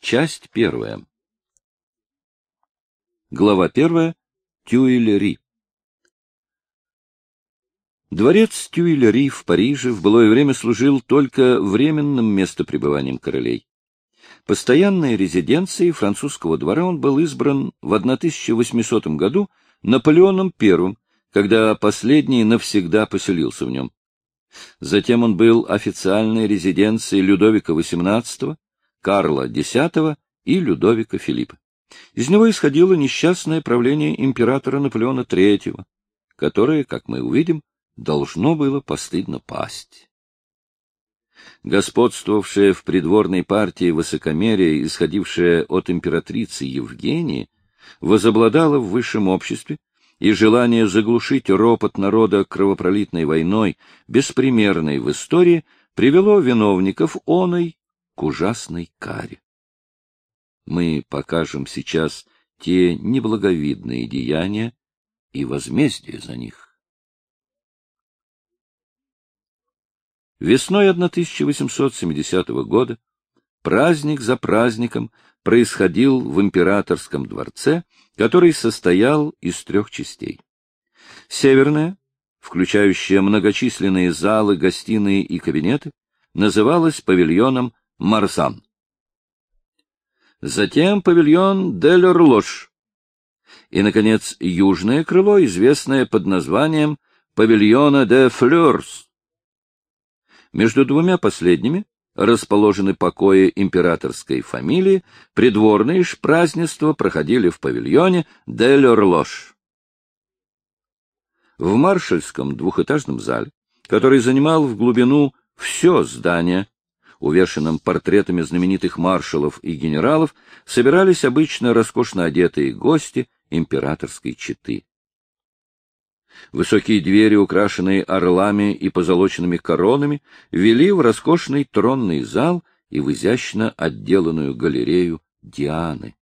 Часть первая. Глава первая. Тюильри. Дворец Тюильри в Париже в былое время служил только временным местопребыванием королей. Постоянной резиденцией французского двора он был избран в 1800 году Наполеоном I, когда последний навсегда поселился в нем. Затем он был официальной резиденцией Людовика XVIII, Карла X и Людовика Филиппа. Из него исходило несчастное правление императора Наполеона III, которое, как мы увидим, должно было постыдно пасть. Господствовавшее в придворной партии высокомерие, исходившее от императрицы Евгении, возобладало в высшем обществе, и желание заглушить ропот народа кровопролитной войной, беспримерной в истории, привело виновников оной к ужасной каре. Мы покажем сейчас те неблаговидные деяния и возмездие за них. Весной 1870 года праздник за праздником происходил в императорском дворце, который состоял из трех частей. Северная, включающая многочисленные залы, гостиные и кабинеты, называлась павильоном Марсан. Затем павильон Дель-Орлош. И, наконец, южное крыло, известное под названием павильона де Флёрс. Между двумя последними расположены покои императорской фамилии, придворные ж празднества проходили в павильоне Дель-Орлош. В маршальском двухэтажном зале, который занимал в глубину все здание, увешанном портретами знаменитых маршалов и генералов, собирались обычно роскошно одетые гости императорской четы. Высокие двери, украшенные орлами и позолоченными коронами, вели в роскошный тронный зал и в изящно отделанную галерею Дианы.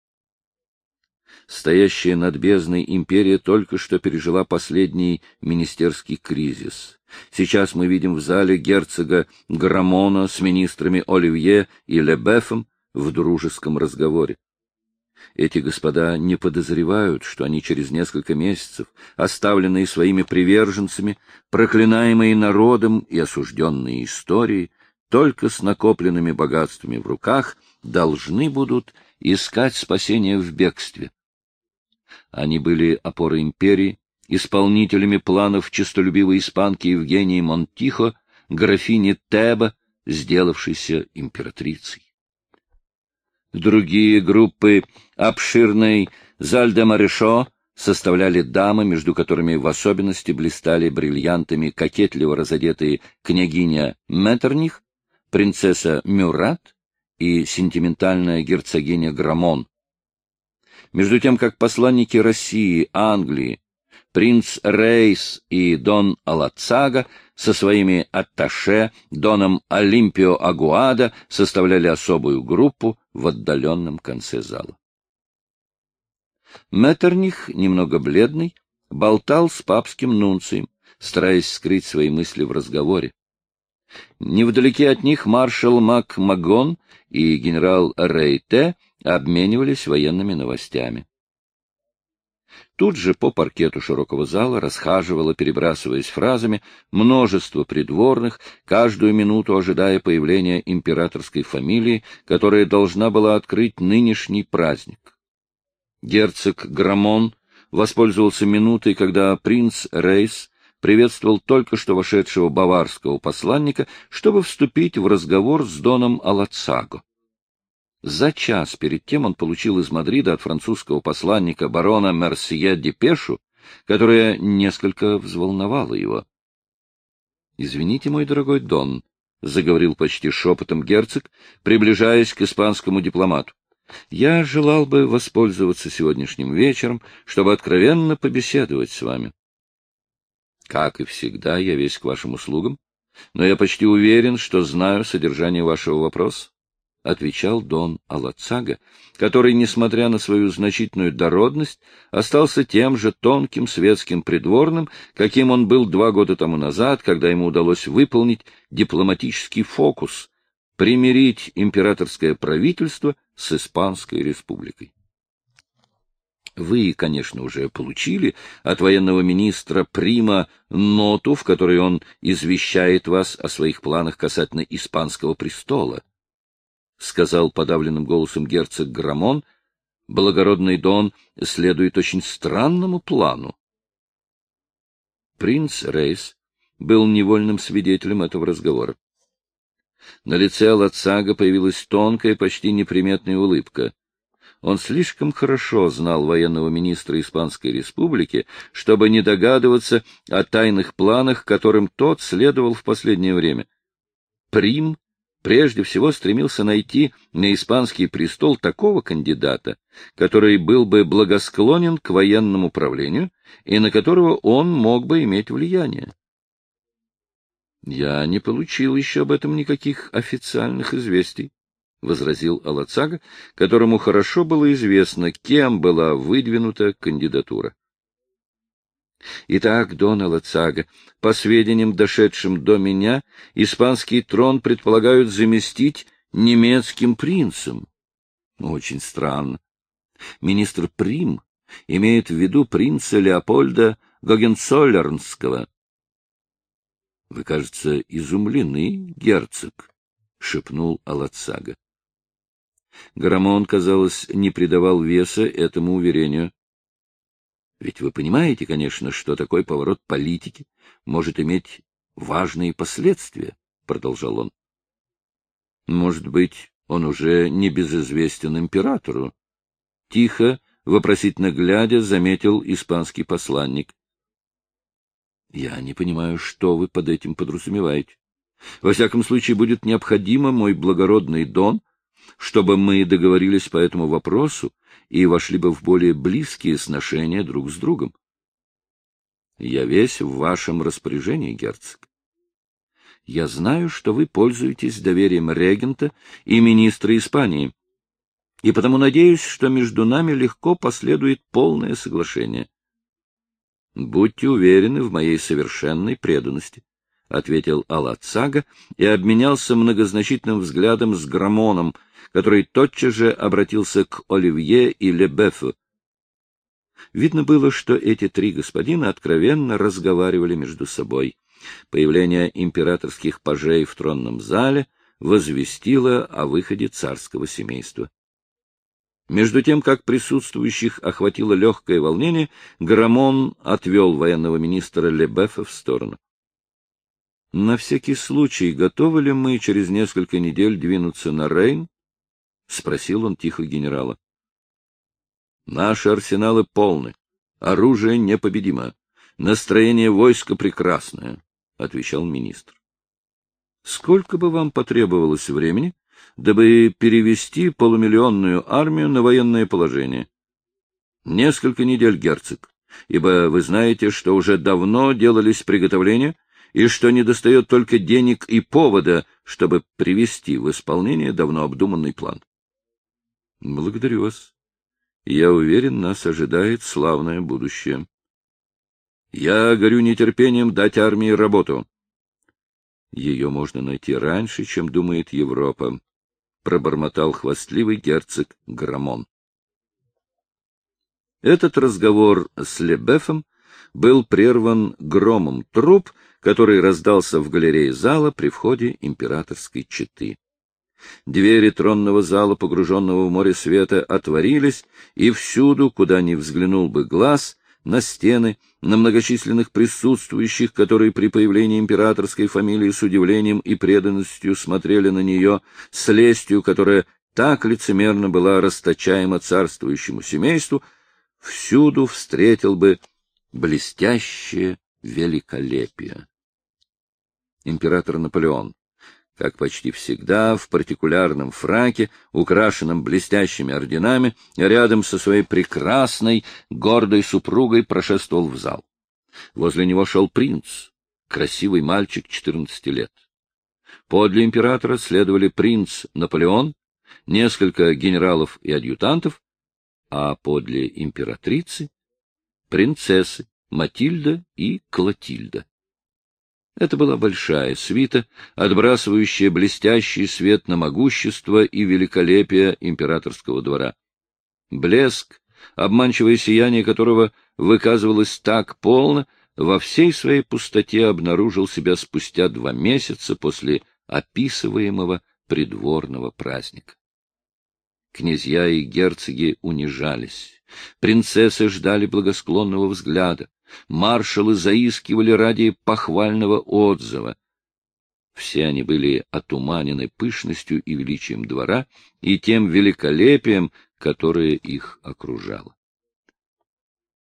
Стоящая над бездной империя только что пережила последний министерский кризис. Сейчас мы видим в зале герцога Грамона с министрами Оливье и Лебефом в дружеском разговоре. Эти господа не подозревают, что они через несколько месяцев, оставленные своими приверженцами, проклинаемые народом и осужденные историей, только с накопленными богатствами в руках, должны будут искать спасение в бегстве. Они были опорой империи, исполнителями планов честолюбивой испанки Евгении Монтихо, графини Теба, сделавшейся императрицей. Другие группы обширной Зальде-Марешо составляли дамы, между которыми в особенности блистали бриллиантами кокетливо разодетые княгиня Меттерних, принцесса Мюрат и сентиментальная герцогиня Грамон. Между тем, как посланники России, Англии, принц Рейс и дон Алацага со своими атташе, доном Олимпио Агуада составляли особую группу в отдаленном конце зала. Меттерних, немного бледный, болтал с папским нунцием, стараясь скрыть свои мысли в разговоре. Невдалеке от них маршал Мак Магон и генерал Рейте обменивались военными новостями. Тут же по паркету широкого зала расхаживало, перебрасываясь фразами, множество придворных, каждую минуту ожидая появления императорской фамилии, которая должна была открыть нынешний праздник. Герцог Грамон воспользовался минутой, когда принц Рейс приветствовал только что вошедшего баварского посланника, чтобы вступить в разговор с доном Алацаго. За час перед тем он получил из Мадрида от французского посланника барона Мерсье депешу, которая несколько взволновала его. — Извините, мой дорогой Дон, — заговорил почти шепотом герцог, приближаясь к испанскому дипломату. — Я желал бы воспользоваться сегодняшним вечером, чтобы откровенно побеседовать с вами. — Как и всегда, я весь к вашим услугам, но я почти уверен, что знаю содержание вашего вопроса отвечал Дон Алацага, который, несмотря на свою значительную дородность, остался тем же тонким светским придворным, каким он был два года тому назад, когда ему удалось выполнить дипломатический фокус, примирить императорское правительство с Испанской республикой. Вы, конечно, уже получили от военного министра Прима ноту, в которой он извещает вас о своих планах касательно испанского престола, — сказал подавленным голосом герцог Грамон. Благородный Дон следует очень странному плану. Принц Рейс был невольным свидетелем этого разговора. На лице Лацага появилась тонкая, почти неприметная улыбка. Он слишком хорошо знал военного министра Испанской Республики, чтобы не догадываться о тайных планах, которым тот следовал в последнее время. Прим прежде всего стремился найти на испанский престол такого кандидата, который был бы благосклонен к военному правлению и на которого он мог бы иметь влияние. Я не получил еще об этом никаких официальных известий. — возразил Алацага, которому хорошо было известно, кем была выдвинута кандидатура. Итак, Дон Алацага, по сведениям, дошедшим до меня, испанский трон предполагают заместить немецким принцем. Очень странно. Министр Прим имеет в виду принца Леопольда Гогенцоллернского. — Вы, кажется, изумлены, герцог, — шепнул Алацага. Грамон, казалось, не придавал веса этому уверению. Ведь вы понимаете, конечно, что такой поворот политики может иметь важные последствия, — продолжал он. Может быть, он уже не безызвестен императору. Тихо, вопросительно глядя, заметил испанский посланник. Я не понимаю, что вы под этим подразумеваете. Во всяком случае, будет необходимо, мой благородный Дон, чтобы мы договорились по этому вопросу и вошли бы в более близкие сношения друг с другом. Я весь в вашем распоряжении, герцог. Я знаю, что вы пользуетесь доверием регента и министра Испании, и потому надеюсь, что между нами легко последует полное соглашение. Будьте уверены в моей совершенной преданности. — ответил Алацага и обменялся многозначительным взглядом с Грамоном, который тотчас же обратился к Оливье и Лебефу. Видно было, что эти три господина откровенно разговаривали между собой. Появление императорских пажей в тронном зале возвестило о выходе царского семейства. Между тем, как присутствующих охватило легкое волнение, Грамон отвел военного министра Лебефа в сторону. На всякий случай, готовы ли мы через несколько недель двинуться на Рейн? — спросил он тихо генерала. — Наши арсеналы полны, оружие непобедимо, настроение войска прекрасное, — отвечал министр. — Сколько бы вам потребовалось времени, дабы перевести полумиллионную армию на военное положение? — Несколько недель, герцог, ибо вы знаете, что уже давно делались приготовления — и что недостает только денег и повода, чтобы привести в исполнение давно обдуманный план. Благодарю вас. Я уверен, нас ожидает славное будущее. Я горю нетерпением дать армии работу. Ее можно найти раньше, чем думает Европа, — пробормотал хвастливый герцог Грамон. Этот разговор с Лебефом был прерван громом труп, который раздался в галерее зала при входе императорской четы. Двери тронного зала, погруженного в море света, отворились, и всюду, куда ни взглянул бы глаз, на стены, на многочисленных присутствующих, которые при появлении императорской фамилии с удивлением и преданностью смотрели на нее, с лестью, которая так лицемерно была расточаема царствующему семейству, всюду встретил бы блестящее великолепие император Наполеон, как почти всегда в партикулярном фраке, украшенном блестящими орденами, рядом со своей прекрасной, гордой супругой прошествовал в зал. Возле него шел принц, красивый мальчик 14 лет. Подле императора следовали принц Наполеон, несколько генералов и адъютантов, а подле императрицы — принцессы Матильда и Клотильда. Это была большая свита, отбрасывающая блестящий свет на могущество и великолепие императорского двора. Блеск, обманчивое сияние которого выказывалось так полно, во всей своей пустоте обнаружил себя спустя два месяца после описываемого придворного праздника. Князья и герцоги унижались, принцессы ждали благосклонного взгляда, маршалы заискивали ради похвального отзыва. Все они были отуманены пышностью и величием двора и тем великолепием, которое их окружало.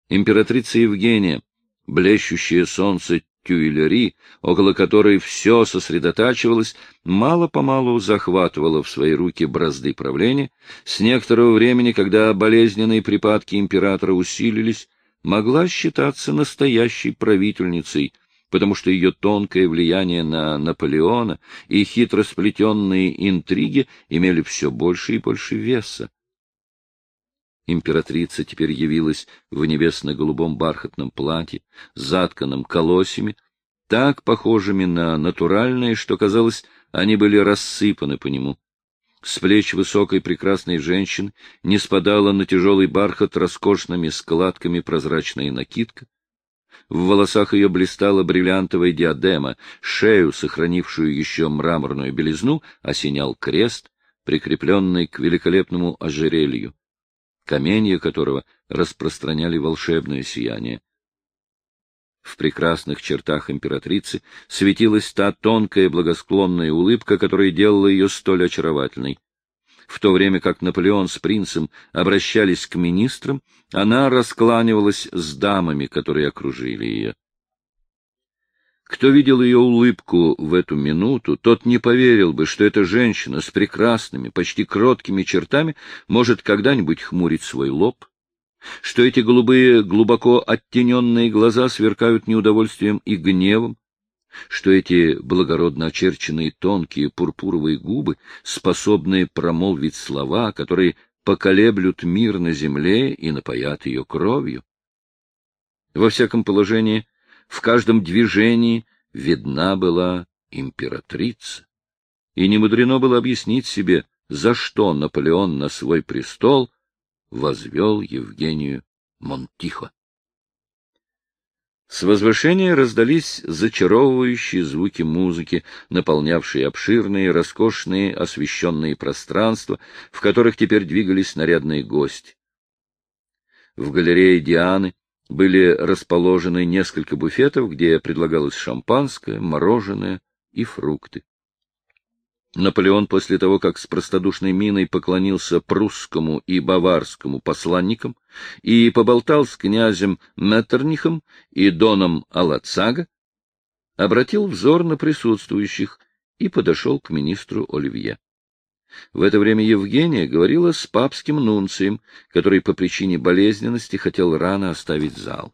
Императрица Евгения, блещущее солнце Тюильри, около которой все сосредотачивалось, мало-помалу захватывала в свои руки бразды правления. С некоторого времени, когда болезненные припадки императора усилились, могла считаться настоящей правительницей, потому что ее тонкое влияние на Наполеона и хитро сплетенные интриги имели все больше и больше веса. Императрица теперь явилась в небесно-голубом бархатном платье, затканном колосьями, так похожими на натуральные, что, казалось, они были рассыпаны по нему. С плеч высокой прекрасной женщины не спадала на тяжелый бархат роскошными складками прозрачная накидка. В волосах ее блистала бриллиантовая диадема, шею, сохранившую еще мраморную белизну, осенял крест, прикрепленный к великолепному ожерелью, каменья которого распространяли волшебное сияние. В прекрасных чертах императрицы светилась та тонкая благосклонная улыбка, которая делала ее столь очаровательной. В то время как Наполеон с принцем обращались к министрам, она раскланивалась с дамами, которые окружили ее. Кто видел ее улыбку в эту минуту, тот не поверил бы, что эта женщина с прекрасными, почти кроткими чертами может когда-нибудь хмурить свой лоб, что эти голубые, глубоко оттененные глаза сверкают неудовольствием и гневом, что эти благородно очерченные тонкие пурпуровые губы способны промолвить слова, которые поколеблют мир на земле и напоят ее кровью. Во всяком положении, в каждом движении видна была императрица. И не мудрено было объяснить себе, за что Наполеон на свой престол возвел Евгению Монтихо. С возвышения раздались зачаровывающие звуки музыки, наполнявшие обширные, роскошные, освещенные пространства, в которых теперь двигались нарядные гости. В галерее Дианы были расположены несколько буфетов, где предлагалось шампанское, мороженое и фрукты. Наполеон после того, как с простодушной миной поклонился прусскому и баварскому посланникам и поболтал с князем Меттернихом и доном Алацага, обратил взор на присутствующих и подошел к министру Оливье. В это время Евгения говорила с папским нунцием, который по причине болезненности хотел рано оставить зал.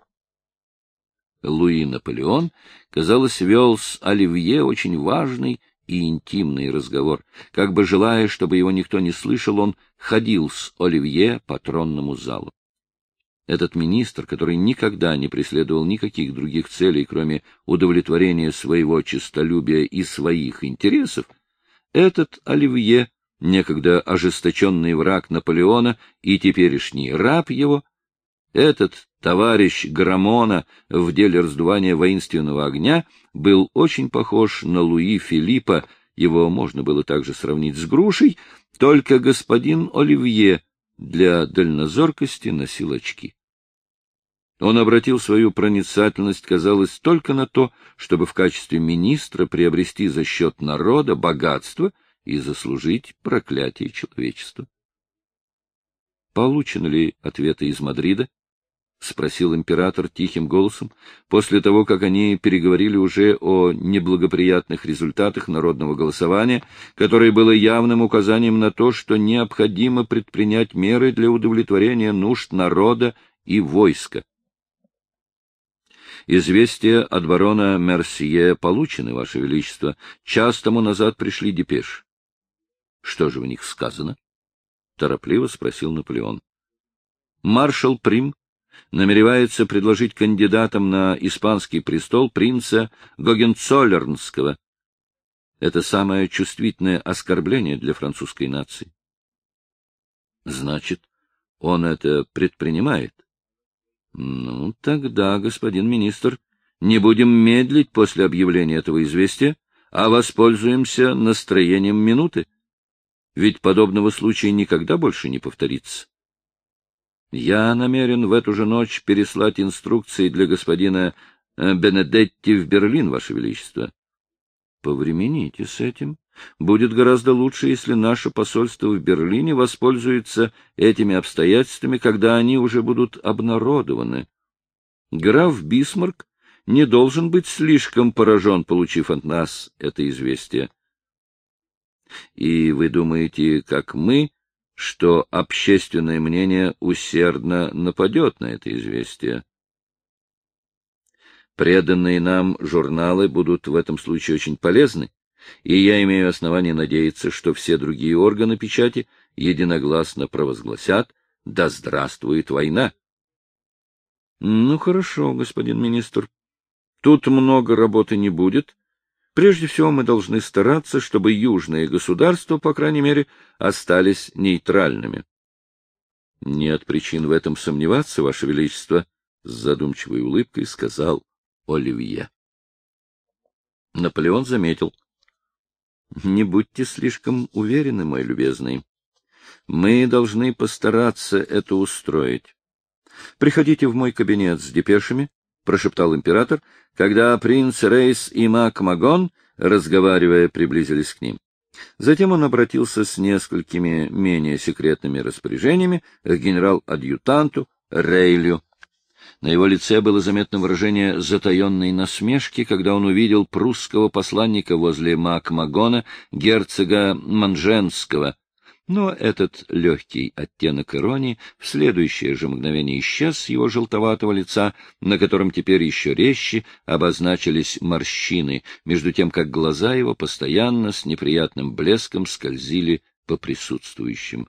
Луи Наполеон, казалось, вел с Оливье очень важный и интимный разговор. Как бы желая, чтобы его никто не слышал, он ходил с Оливье по тронному залу. Этот министр, который никогда не преследовал никаких других целей, кроме удовлетворения своего честолюбия и своих интересов, этот Оливье, некогда ожесточенный враг Наполеона и теперешний раб его, этот товарищ Грамона в деле раздувания воинственного огня был очень похож на Луи Филиппа, его можно было также сравнить с грушей, только господин Оливье для дальнозоркости носил очки. Он обратил свою проницательность, казалось, только на то, чтобы в качестве министра приобрести за счет народа богатство и заслужить проклятие человечества. Получены ли ответы из Мадрида? — спросил император тихим голосом, после того, как они переговорили уже о неблагоприятных результатах народного голосования, которое было явным указанием на то, что необходимо предпринять меры для удовлетворения нужд народа и войска. Известия от барона Мерсье получены, Ваше Величество. Час тому назад пришли депеш. — Что же в них сказано? — торопливо спросил Наполеон. Маршал Прим намеревается предложить кандидатом на испанский престол принца Гогенцоллернского. Это самое чувствительное оскорбление для французской нации. Значит, он это предпринимает? Ну, тогда, господин министр, не будем медлить после объявления этого известия, а воспользуемся настроением минуты. Ведь подобного случая никогда больше не повторится. Я намерен в эту же ночь переслать инструкции для господина э, Бенедетти в Берлин, Ваше Величество. Повремените с этим. Будет гораздо лучше, если наше посольство в Берлине воспользуется этими обстоятельствами, когда они уже будут обнародованы. Граф Бисмарк не должен быть слишком поражен, получив от нас это известие. И вы думаете, как мы, что общественное мнение усердно нападет на это известие? Преданные нам журналы будут в этом случае очень полезны, и я имею основание надеяться, что все другие органы печати единогласно провозгласят «Да здравствует война!» — Ну, хорошо, господин министр. Тут много работы не будет. Прежде всего мы должны стараться, чтобы южные государства, по крайней мере, остались нейтральными. — Нет причин в этом сомневаться, Ваше Величество, — с задумчивой улыбкой сказал Оливье. Наполеон заметил. — Не будьте слишком уверены, мой любезный. Мы должны постараться это устроить. Приходите в мой кабинет с депешами, — прошептал император, когда принц Рейс и Мак Магон, разговаривая, приблизились к ним. Затем он обратился с несколькими менее секретными распоряжениями к генерал-адъютанту Рейлю. На его лице было заметно выражение затаенной насмешки, когда он увидел прусского посланника возле Макмагона, герцога Манженского, но этот легкий оттенок иронии в следующее же мгновение исчез с его желтоватого лица, на котором теперь еще резче обозначились морщины, между тем как глаза его постоянно с неприятным блеском скользили по присутствующим.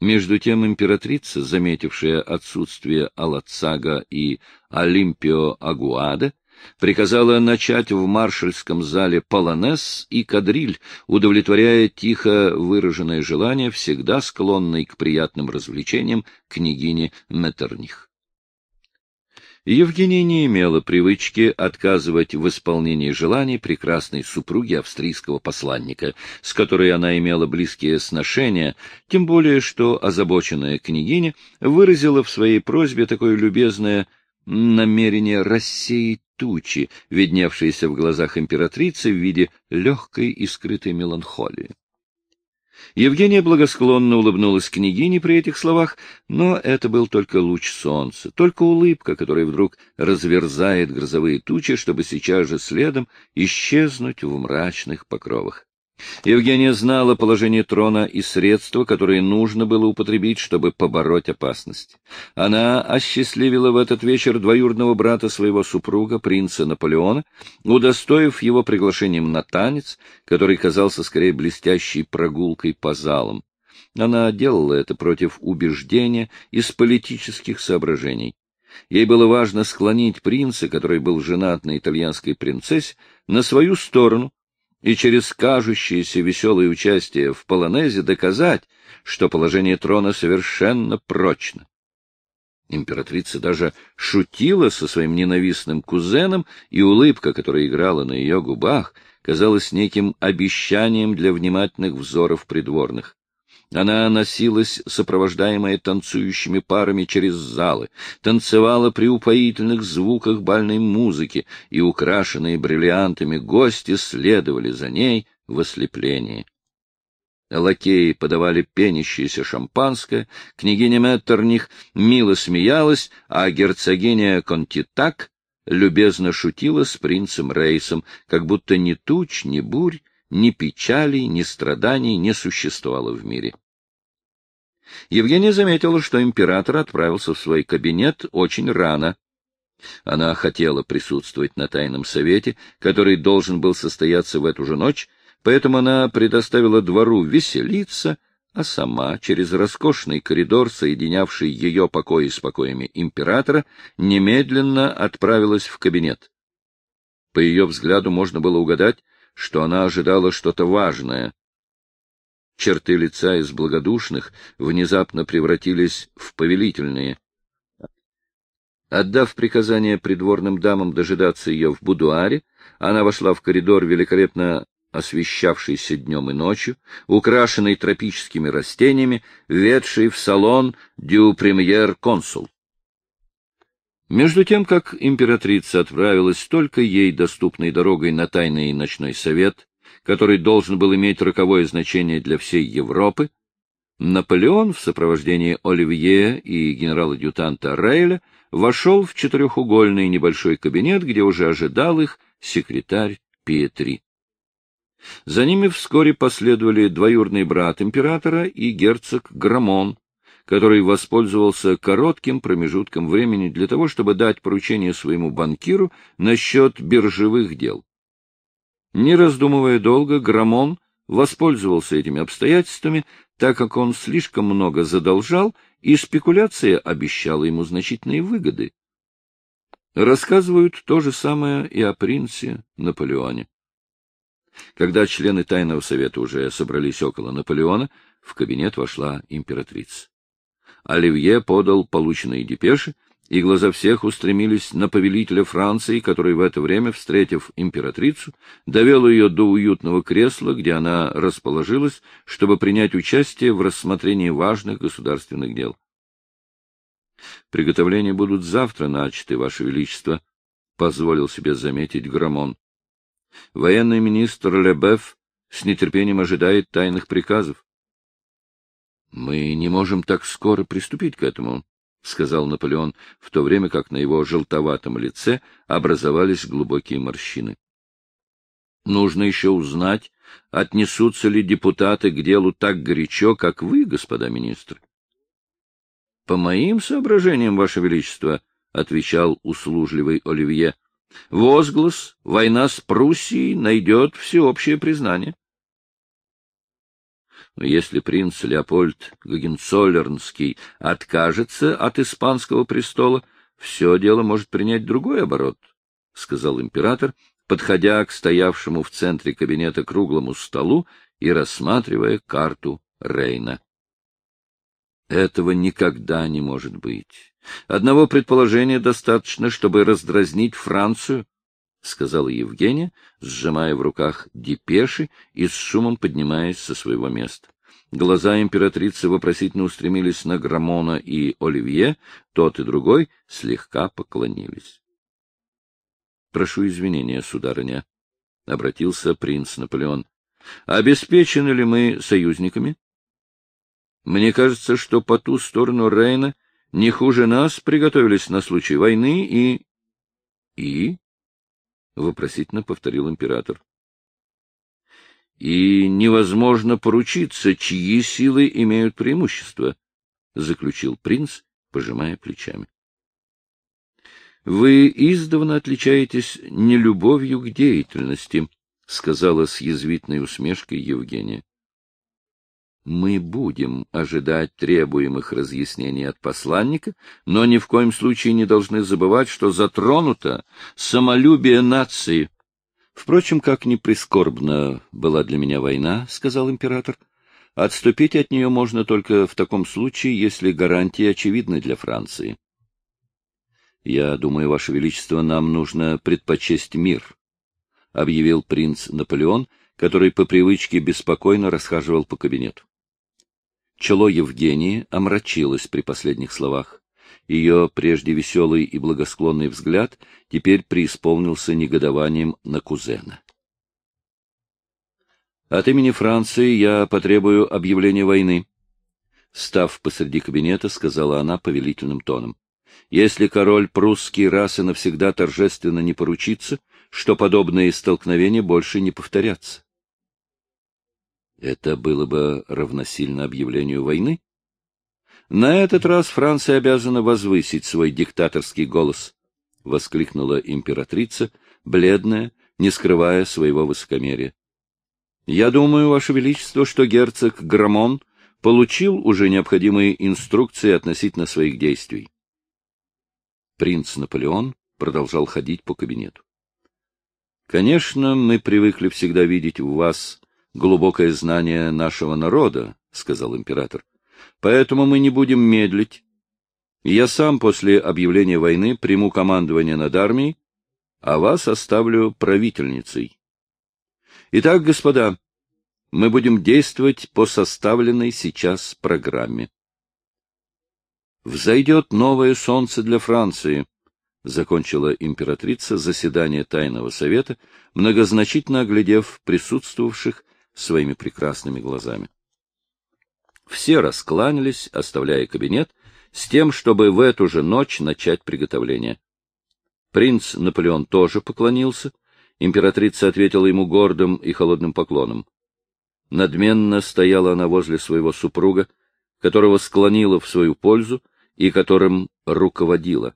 Между тем императрица, заметившая отсутствие Алацага и Олимпио Агуада, приказала начать в маршальском зале полонез и кадриль, удовлетворяя тихо выраженное желание, всегда склонной к приятным развлечениям княгини Меттерних. Евгения не имела привычки отказывать в исполнении желаний прекрасной супруги австрийского посланника, с которой она имела близкие сношения, тем более что озабоченная княгиня выразила в своей просьбе такое любезное намерение рассеять тучи, видневшиеся в глазах императрицы в виде легкой и скрытой меланхолии. Евгения благосклонно улыбнулась княгине при этих словах, но это был только луч солнца, только улыбка, которая вдруг разверзает грозовые тучи, чтобы сейчас же следом исчезнуть в мрачных покровах. Евгения знала положение трона и средства, которые нужно было употребить, чтобы побороть опасность. Она осчастливила в этот вечер двоюродного брата своего супруга, принца Наполеона, удостоив его приглашением на танец, который казался скорее блестящей прогулкой по залам. Она делала это против убеждения из политических соображений. Ей было важно склонить принца, который был женат на итальянской принцессе, на свою сторону, и через кажущееся веселое участие в полонезе доказать, что положение трона совершенно прочно. Императрица даже шутила со своим ненавистным кузеном, и улыбка, которая играла на ее губах, казалась неким обещанием для внимательных взоров придворных. Она носилась, сопровождаемая танцующими парами через залы, танцевала при упоительных звуках бальной музыки, и украшенные бриллиантами гости следовали за ней в ослеплении. Лакеи подавали пенящееся шампанское, княгиня Меттерних мило смеялась, а герцогиня Контитак любезно шутила с принцем Рейсом, как будто ни туч, ни бурь, ни печалей, ни страданий не существовало в мире. Евгения заметила, что император отправился в свой кабинет очень рано. Она хотела присутствовать на тайном совете, который должен был состояться в эту же ночь, поэтому она предоставила двору веселиться, а сама через роскошный коридор, соединявший ее покои с покоями императора, немедленно отправилась в кабинет. По ее взгляду можно было угадать, что она ожидала что-то важное. Черты лица из благодушных внезапно превратились в повелительные. Отдав приказание придворным дамам дожидаться ее в будуаре, она вошла в коридор, великолепно освещавшийся днем и ночью, украшенный тропическими растениями, ведший в салон «Дю премьер-консул». Между тем, как императрица отправилась только ей доступной дорогой на тайный ночной совет, который должен был иметь роковое значение для всей Европы, Наполеон в сопровождении Оливье и генерала-адъютанта Рейля вошел в четырехугольный небольшой кабинет, где уже ожидал их секретарь Пиетри. За ними вскоре последовали двоюродный брат императора и герцог Грамон, который воспользовался коротким промежутком времени для того, чтобы дать поручение своему банкиру насчет биржевых дел. Не раздумывая долго, Грамон воспользовался этими обстоятельствами, так как он слишком много задолжал, и спекуляция обещала ему значительные выгоды. Рассказывают то же самое и о принце Наполеоне. Когда члены Тайного Совета уже собрались около Наполеона, в кабинет вошла императрица. Оливье подал полученные депеши, и глаза всех устремились на повелителя Франции, который в это время, встретив императрицу, довел ее до уютного кресла, где она расположилась, чтобы принять участие в рассмотрении важных государственных дел. Приготовления будут завтра начаты, Ваше Величество, — позволил себе заметить Грамон. Военный министр Лебеф с нетерпением ожидает тайных приказов. Мы не можем так скоро приступить к этому, — сказал Наполеон, в то время как на его желтоватом лице образовались глубокие морщины. Нужно еще узнать, отнесутся ли депутаты к делу так горячо, как вы, господа министры. — По моим соображениям, Ваше Величество, — отвечал услужливый Оливье, — возглас «Война с Пруссией» найдет всеобщее признание. Но если принц Леопольд Гагенцоллернский откажется от испанского престола, все дело может принять другой оборот, — сказал император, подходя к стоявшему в центре кабинета круглому столу и рассматривая карту Рейна. Этого никогда не может быть. Одного предположения достаточно, чтобы раздразнить Францию, — сказала Евгения, сжимая в руках депеши и с шумом поднимаясь со своего места. Глаза императрицы вопросительно устремились на Грамона и Оливье, тот и другой слегка поклонились. — Прошу извинения, сударыня, — обратился принц Наполеон. — Обеспечены ли мы союзниками? Мне кажется, что по ту сторону Рейна не хуже нас приготовились на случай войны и... — И? — вопросительно повторил император. — И невозможно поручиться, чьи силы имеют преимущество, — заключил принц, пожимая плечами. — Вы издавна отличаетесь нелюбовью к деятельности, — сказала с язвительной усмешкой Евгения мы будем ожидать требуемых разъяснений от посланника, но ни в коем случае не должны забывать, что затронуто самолюбие нации. Впрочем, как ни прискорбна была для меня война, — сказал император, — отступить от нее можно только в таком случае, если гарантии очевидны для Франции. Я думаю, Ваше Величество, нам нужно предпочесть мир, — объявил принц Наполеон, который по привычке беспокойно расхаживал по кабинету. Чело Евгении омрачилось при последних словах. Ее прежде веселый и благосклонный взгляд теперь преисполнился негодованием на кузена. От имени Франции я потребую объявления войны. Став посреди кабинета, сказала она повелительным тоном. Если король прусский раз и навсегда торжественно не поручится, что подобные столкновения больше не повторятся. Это было бы равносильно объявлению войны? На этот раз Франция обязана возвысить свой диктаторский голос, — воскликнула императрица, бледная, не скрывая своего высокомерия. — Я думаю, Ваше Величество, что герцог Грамон получил уже необходимые инструкции относительно своих действий. Принц Наполеон продолжал ходить по кабинету. Конечно, мы привыкли всегда видеть в вас глубокое знание нашего народа, сказал император. Поэтому мы не будем медлить. Я сам после объявления войны приму командование над армией, а вас оставлю правительницей. Итак, господа, мы будем действовать по составленной сейчас программе. Взойдет новое солнце для Франции, закончила императрица заседание Тайного совета, многозначительно оглядев присутствовавших своими прекрасными глазами. Все раскланялись, оставляя кабинет, с тем, чтобы в эту же ночь начать приготовление. Принц Наполеон тоже поклонился. Императрица ответила ему гордым и холодным поклоном. Надменно стояла она возле своего супруга, которого склонила в свою пользу и которым руководила.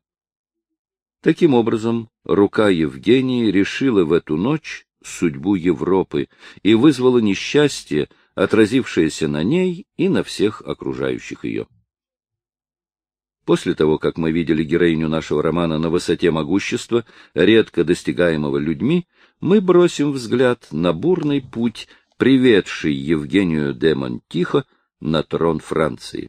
Таким образом, рука Евгении решила в эту ночь судьбу Европы и вызвала несчастье, отразившееся на ней и на всех окружающих ее. После того, как мы видели героиню нашего романа на высоте могущества, редко достигаемого людьми, мы бросим взгляд на бурный путь, приведший Евгению де Монтихо на трон Франции.